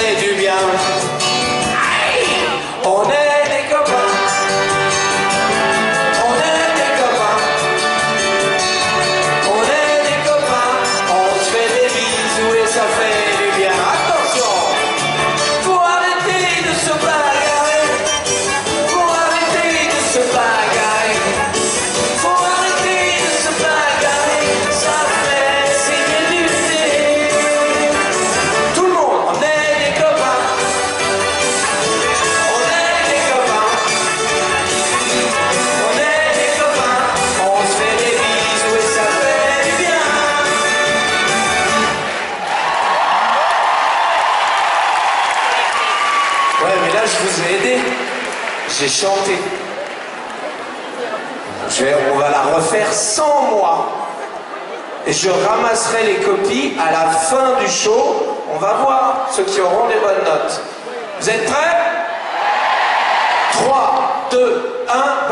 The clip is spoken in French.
et du bien. je vous ai aidé. J'ai chanté. On va la refaire sans moi. Et je ramasserai les copies à la fin du show. On va voir ceux qui auront les bonnes notes. Vous êtes prêts? 3, 2, 1,